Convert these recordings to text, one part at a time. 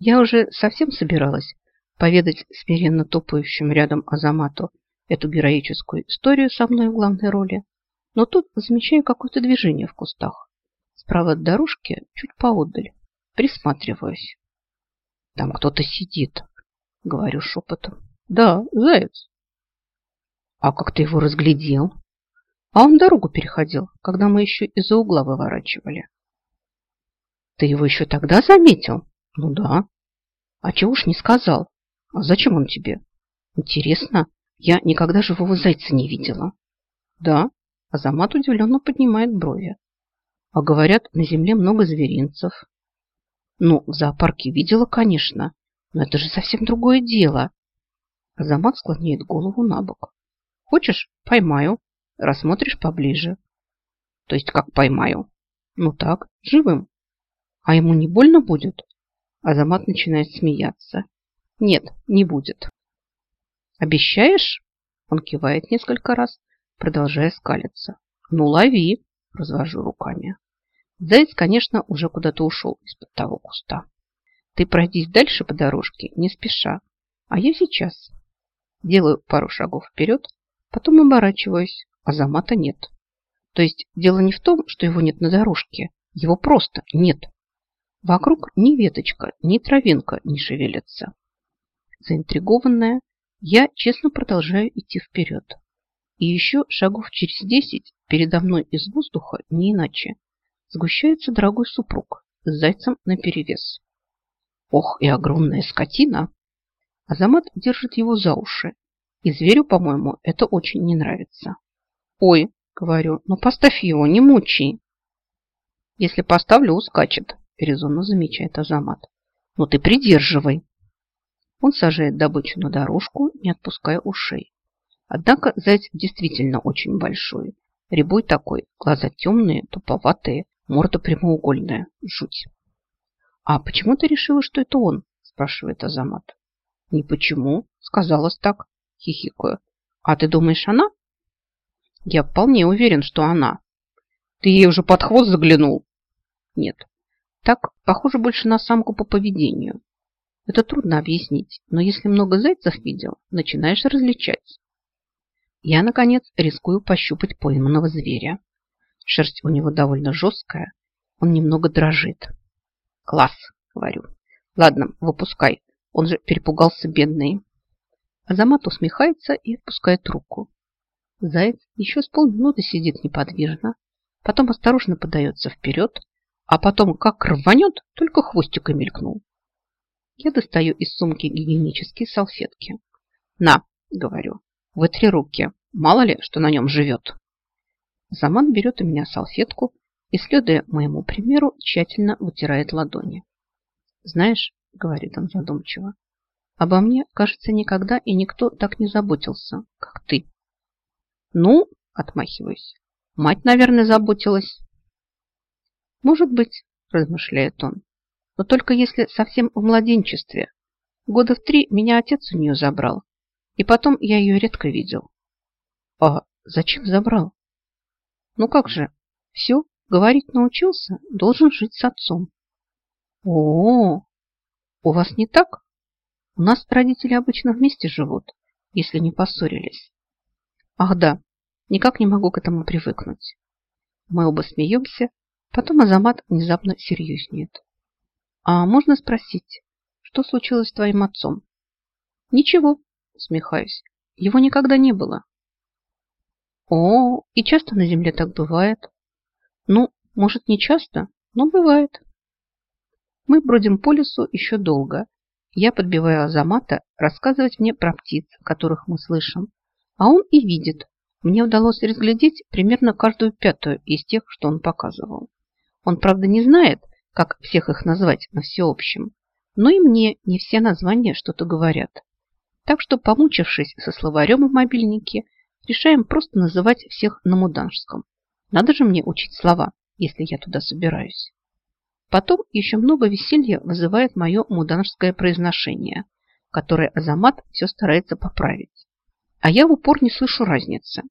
Я уже совсем собиралась поведать смиренно топающим рядом Азамату эту героическую историю со мной в главной роли, но тут замечаю какое-то движение в кустах. Справа от дорожки, чуть поодаль. Присматриваюсь. Там кто-то сидит, говорю шепотом. Да, заяц. А как ты его разглядел? А он дорогу переходил, когда мы еще из-за угла выворачивали. Ты его еще тогда заметил? Ну да. А чего уж не сказал? А зачем он тебе? Интересно, я никогда живого зайца не видела. Да, Азамат удивленно поднимает брови. А говорят, на земле много зверинцев. Ну, в зоопарке видела, конечно, но это же совсем другое дело. Азамат склоняет голову на бок. Хочешь, поймаю, рассмотришь поближе. То есть как поймаю? Ну так, живым. А ему не больно будет? Азамат начинает смеяться. Нет, не будет. Обещаешь? Он кивает несколько раз, продолжая скалиться. Ну, лови, развожу руками. Заяц, конечно, уже куда-то ушел из-под того куста. Ты пройдись дальше по дорожке, не спеша. А я сейчас. Делаю пару шагов вперед, потом оборачиваюсь. Азамата нет. То есть дело не в том, что его нет на дорожке. Его просто нет. Вокруг ни веточка, ни травинка не шевелятся. Заинтригованная, я честно продолжаю идти вперед. И еще шагов через десять передо мной из воздуха, не иначе, сгущается дорогой супруг с зайцем наперевес. Ох, и огромная скотина! Азамат держит его за уши, и зверю, по-моему, это очень не нравится. Ой, говорю, ну поставь его, не мучи. Если поставлю, ускачет, резонно замечает Азамат. Ну ты придерживай. Он сажает добычу на дорожку, не отпуская ушей. Однако заяц действительно очень большой. Рябой такой, глаза темные, туповатые, морда прямоугольная. Жуть. «А почему ты решила, что это он?» спрашивает Азамат. «Не почему», сказалось так, хихикаю. «А ты думаешь, она?» «Я вполне уверен, что она». «Ты ей уже под хвост заглянул?» «Нет, так похоже больше на самку по поведению. Это трудно объяснить, но если много зайцев видел, начинаешь различать. Я, наконец, рискую пощупать пойманного зверя. Шерсть у него довольно жесткая, он немного дрожит. Класс, говорю. Ладно, выпускай, он же перепугался бедный. Азамат усмехается и отпускает руку. Заяц еще с полминуты сидит неподвижно, потом осторожно подается вперед, а потом как рванет, только хвостиком мелькнул. Я достаю из сумки гигиенические салфетки. На, говорю, вытри руки, мало ли, что на нем живет. Заман берет у меня салфетку и, следуя моему примеру, тщательно вытирает ладони. Знаешь, говорит он задумчиво, обо мне, кажется, никогда и никто так не заботился, как ты. Ну, отмахиваюсь, мать, наверное, заботилась. Может быть, размышляет он, но только если совсем в младенчестве. Года в три меня отец у нее забрал, и потом я ее редко видел. А зачем забрал? Ну как же, все, говорить научился, должен жить с отцом. О, -о, -о у вас не так? У нас родители обычно вместе живут, если не поссорились. Ах да, никак не могу к этому привыкнуть. Мы оба смеемся, Потом Азамат внезапно серьезнеет. А можно спросить, что случилось с твоим отцом? Ничего, усмехаюсь. Его никогда не было. О, и часто на земле так бывает. Ну, может, не часто, но бывает. Мы бродим по лесу еще долго. Я подбиваю Азамата рассказывать мне про птиц, которых мы слышим. А он и видит. Мне удалось разглядеть примерно каждую пятую из тех, что он показывал. Он, правда, не знает, как всех их назвать на всеобщем, но и мне не все названия что-то говорят. Так что, помучившись со словарем в мобильнике, решаем просто называть всех на муданжском. Надо же мне учить слова, если я туда собираюсь. Потом еще много веселья вызывает мое муданжское произношение, которое Азамат все старается поправить. А я в упор не слышу разницы.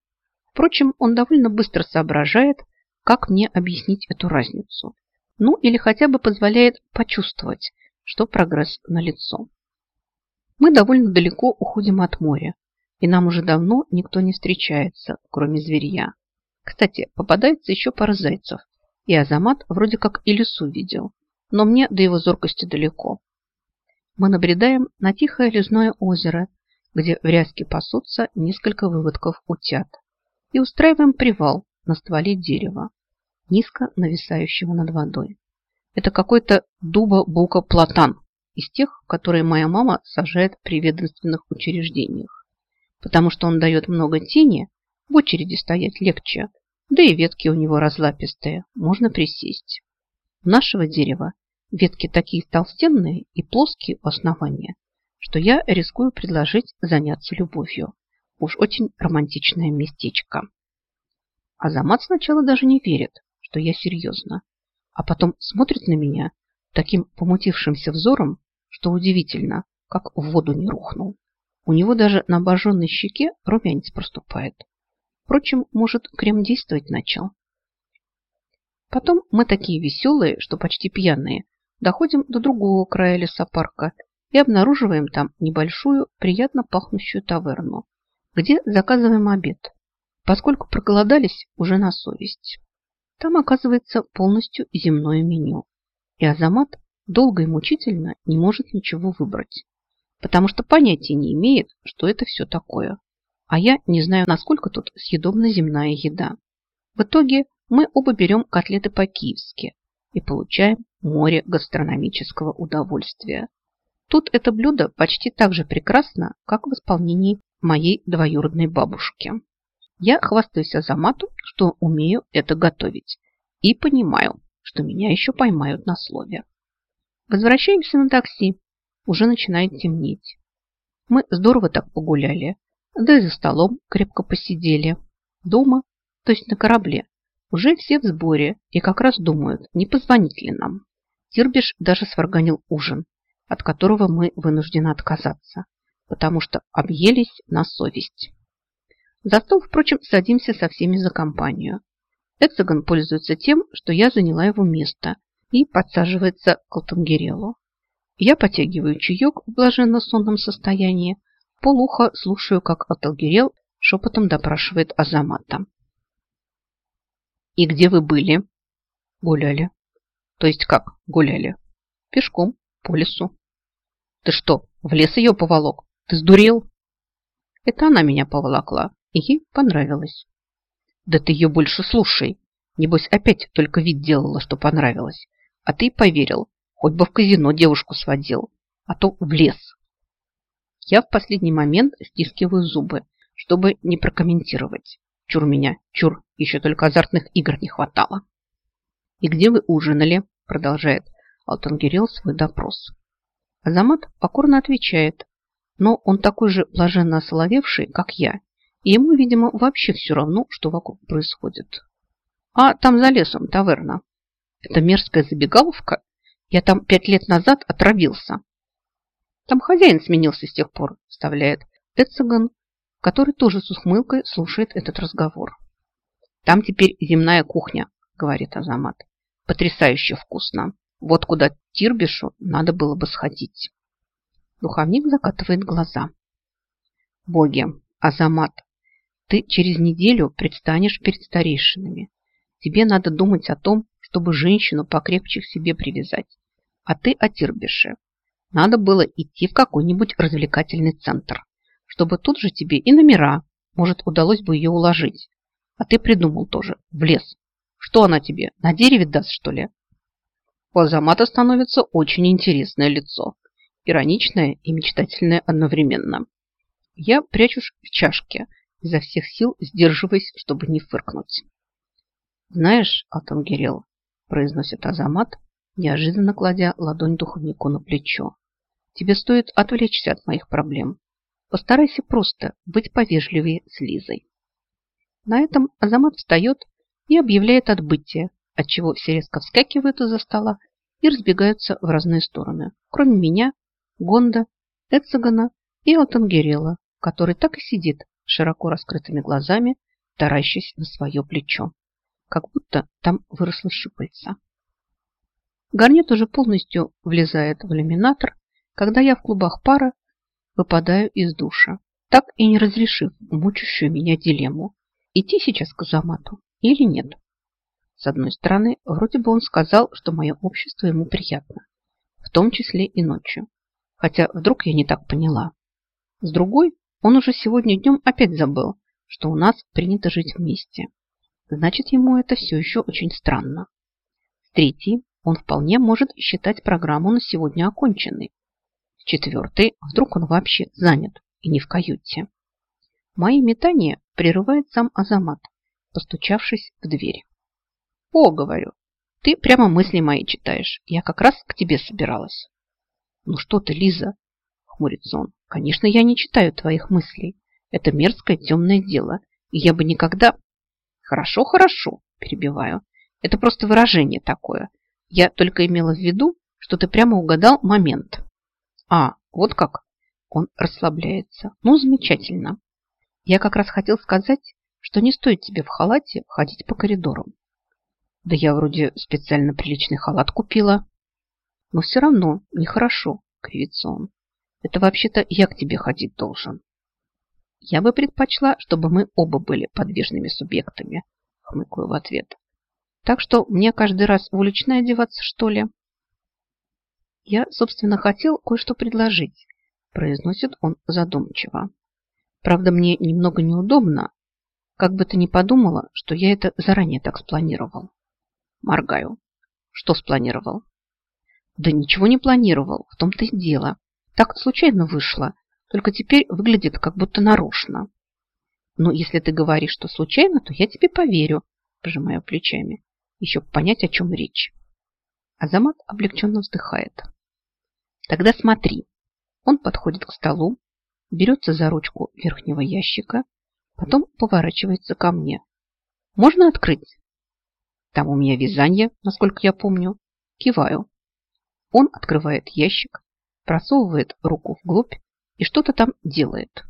Впрочем, он довольно быстро соображает, как мне объяснить эту разницу? Ну, или хотя бы позволяет почувствовать, что прогресс налицо. Мы довольно далеко уходим от моря, и нам уже давно никто не встречается, кроме зверья. Кстати, попадается еще пара зайцев, и Азамат вроде как и лесу видел, но мне до его зоркости далеко. Мы набредаем на тихое лесное озеро, где в ряске пасутся несколько выводков утят, и устраиваем привал на стволе дерева, низко нависающего над водой. Это какой-то дуба-бука-платан из тех, которые моя мама сажает при ведомственных учреждениях, потому что он дает много тени, в очереди стоять легче, да и ветки у него разлапистые, можно присесть. У нашего дерева ветки такие толстенные и плоские у основания, что я рискую предложить заняться любовью. Уж очень романтичное местечко. Азамат сначала даже не верит, что я серьезно, а потом смотрит на меня таким помутившимся взором, что удивительно, как в воду не рухнул. У него даже на обожженной щеке румянец проступает. Впрочем, может, крем действовать начал. Потом мы такие веселые, что почти пьяные, доходим до другого края лесопарка и обнаруживаем там небольшую, приятно пахнущую таверну, где заказываем обед, поскольку проголодались уже на совесть. Там оказывается полностью земное меню, и Азамат долго и мучительно не может ничего выбрать, потому что понятия не имеет, что это все такое а я не знаю, насколько тут съедобна земная еда. В итоге мы оба берем котлеты по-киевски и получаем море гастрономического удовольствия. Тут это блюдо почти так же прекрасно, как в исполнении моей двоюродной бабушки. Я хвастаюсь Азамату, что умею это готовить, и понимаю, что меня еще поймают на слове. Возвращаемся на такси. Уже начинает темнеть. Мы здорово так погуляли, да и за столом крепко посидели. Дома, то есть на корабле, уже все в сборе и как раз думают, не позвонить ли нам. Тирбиш даже сварганил ужин, от которого мы вынуждены отказаться, потому что объелись на совесть. За стол, впрочем, садимся со всеми за компанию. Эцеган пользуется тем, что я заняла его место и подсаживается к Алтангерелу. Я потягиваю чаек в блаженно-сонном состоянии, полуха слушаю, как Аталгирел шепотом допрашивает Азамата. «И где вы были?» «Гуляли». «То есть как гуляли?» «Пешком, по лесу». «Ты что, в лес ее поволок? Ты сдурел?» «Это она меня поволокла, и ей понравилось». «Да ты ее больше слушай. Небось, опять только вид делала, что понравилось. А ты поверил, хоть бы в казино девушку сводил, а то в лес». Я в последний момент стискиваю зубы, чтобы не прокомментировать. Чур меня, чур, еще только азартных игр не хватало. «И где вы ужинали?» – продолжает Алтангирел свой допрос. Азамат покорно отвечает, но он такой же блаженно осоловевший, как я, ему, видимо, вообще все равно, что вокруг происходит. А там за лесом таверна. Это мерзкая забегаловка. Я там пять лет назад отравился. Там хозяин сменился с тех пор, вставляет Эцеган, который тоже с ухмылкой слушает этот разговор. Там теперь земная кухня, говорит Азамат. Потрясающе вкусно. Вот куда Тирбишу надо было бы сходить. Духовник закатывает глаза. Боги, Азамат, ты через неделю предстанешь перед старейшинами. Тебе надо думать о том, чтобы женщину покрепче к себе привязать. А ты о Тирбише. Надо было идти в какой-нибудь развлекательный центр, чтобы тут же тебе и номера, может, удалось бы ее уложить. А ты придумал тоже, в лес. Что она тебе, на дереве даст, что ли? У Азамата становится очень интересное лицо. Ироничное и мечтательное одновременно. Я прячусь в чашке, изо всех сил сдерживаясь, чтобы не фыркнуть. «Знаешь, Атангерел», – произносит Азамат, неожиданно кладя ладонь духовнику на плечо. Тебе стоит отвлечься от моих проблем. Постарайся просто быть повежливее с Лизой. На этом Азамат встает и объявляет отбытие, отчего все резко вскакивают из-за стола и разбегаются в разные стороны, кроме меня, Гонда, Эцегана и Алтангерела, который так и сидит широко раскрытыми глазами, таращась на свое плечо, как будто там выросло щупальца. Гарнет уже полностью влезает в иллюминатор, когда я в клубах пара выпадаю из душа, так и не разрешив мучащую меня дилемму, идти сейчас к Азамату или нет. С одной стороны, вроде бы он сказал, что мое общество ему приятно, в том числе и ночью. Хотя вдруг я не так поняла. С другой, он уже сегодня днем опять забыл, что у нас принято жить вместе. Значит, ему это все еще очень странно. С третьей, он вполне может считать программу на сегодня оконченной. С четвертой, вдруг он вообще занят и не в каюте. Мои метания прерывает сам Азамат, постучавшись в дверь. «О, — говорю, — ты прямо мысли мои читаешь. Я как раз к тебе собиралась». «Ну что ты, Лиза?» — хмурится он. «Конечно, я не читаю твоих мыслей. Это мерзкое темное дело, и я бы никогда...» «Хорошо, хорошо», — перебиваю. «Это просто выражение такое. Я только имела в виду, что ты прямо угадал момент». «А, вот как?» Он расслабляется. «Ну, замечательно. Я как раз хотел сказать, что не стоит тебе в халате ходить по коридорам. Да я вроде специально приличный халат купила. Но все равно нехорошо, кривится он. Это вообще-то я к тебе ходить должен. Я бы предпочла, чтобы мы оба были подвижными субъектами, хмыкаю в ответ. Так что мне каждый раз в уличное одеваться, что ли? Я, собственно, хотел кое-что предложить, произносит он задумчиво. Правда, мне немного неудобно, как бы ты ни подумала, что я это заранее так спланировал. Моргаю. Что спланировал? Да ничего не планировал, в том-то и дело. Так случайно вышло, только теперь выглядит как будто нарочно. Но если ты говоришь, что случайно, то я тебе поверю, пожимаю плечами. Еще понять, о чем речь. Азамат облегченно вздыхает. Тогда смотри. Он подходит к столу, берется за ручку верхнего ящика, потом поворачивается ко мне. Можно открыть? Там у меня вязание, насколько я помню. Киваю. Он открывает ящик, просовывает руку вглубь и что-то там делает.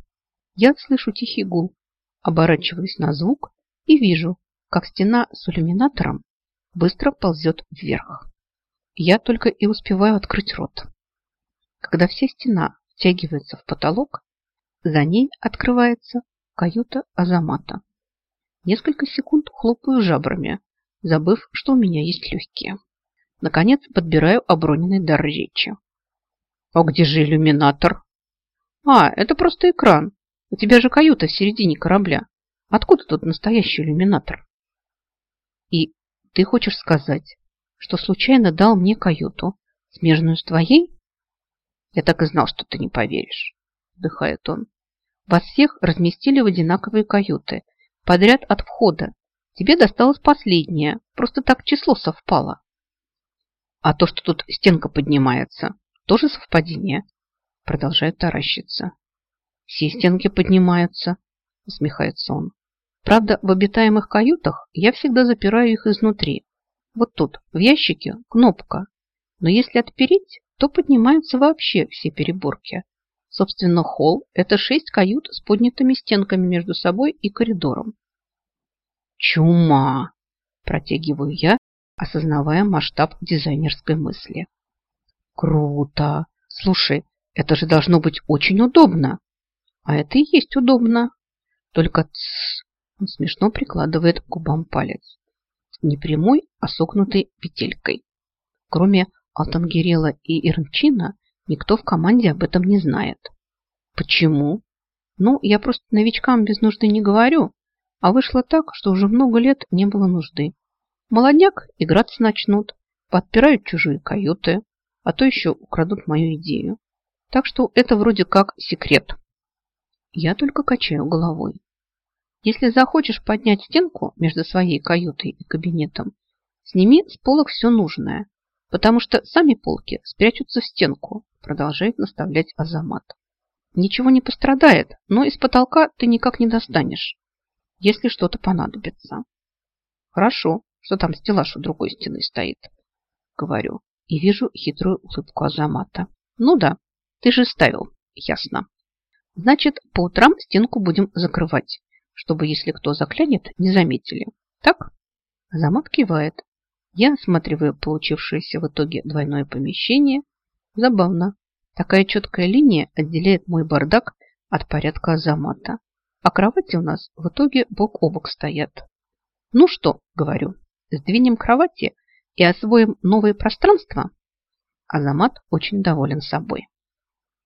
Я слышу тихий гул, оборачиваюсь на звук и вижу, как стена с иллюминатором быстро ползет вверх. Я только и успеваю открыть рот. Когда вся стена втягивается в потолок, за ней открывается каюта Азамата. Несколько секунд хлопаю жабрами, забыв, что у меня есть легкие. Наконец подбираю оброненный дар речи. А где же иллюминатор? А, это просто экран. У тебя же каюта в середине корабля. Откуда тут настоящий иллюминатор? И ты хочешь сказать, что случайно дал мне каюту, смежную с твоей? Я так и знал, что ты не поверишь, вздыхает он. Вас всех разместили в одинаковые каюты, подряд от входа, Тебе досталось последнее. Просто так число совпало. А то, что тут стенка поднимается, тоже совпадение? Продолжает таращиться. Все стенки поднимаются, усмехается он. Правда, в обитаемых каютах я всегда запираю их изнутри. Вот тут, в ящике, кнопка. Но если отпереть, то поднимаются вообще все переборки. Собственно, холл – это шесть кают с поднятыми стенками между собой и коридором. Чума! Протягиваю я, осознавая масштаб дизайнерской мысли. Круто! Слушай, это же должно быть очень удобно. А это и есть удобно. Только тс, он смешно прикладывает к губам палец. Не прямой, а согнутой петелькой. Кроме Алтангерела и Ирнчина, никто в команде об этом не знает. Почему? Ну, я просто новичкам без нужды не говорю, а вышло так, что уже много лет не было нужды. Молодняк играться начнут, подпирают чужие каюты, а то еще украдут мою идею. Так что это вроде как секрет. Я только качаю головой. Если захочешь поднять стенку между своей каютой и кабинетом, сними с полок все нужное, потому что сами полки спрячутся в стенку, продолжает наставлять Азамат. Ничего не пострадает, но из потолка ты никак не достанешь если что-то понадобится. Хорошо, что там стеллаж у другой стены стоит, говорю, и вижу хитрую улыбку Азамата. Ну да, ты же ставил, ясно. Значит, по утрам стенку будем закрывать, чтобы, если кто заклянет, не заметили. Так? Азамат кивает. Я осматриваю получившееся в итоге двойное помещение. Забавно. Такая четкая линия отделяет мой бардак от порядка Азамата. А кровати у нас в итоге бок о бок стоят. Ну что, говорю, сдвинем кровати и освоим новые пространства? Азамат очень доволен собой.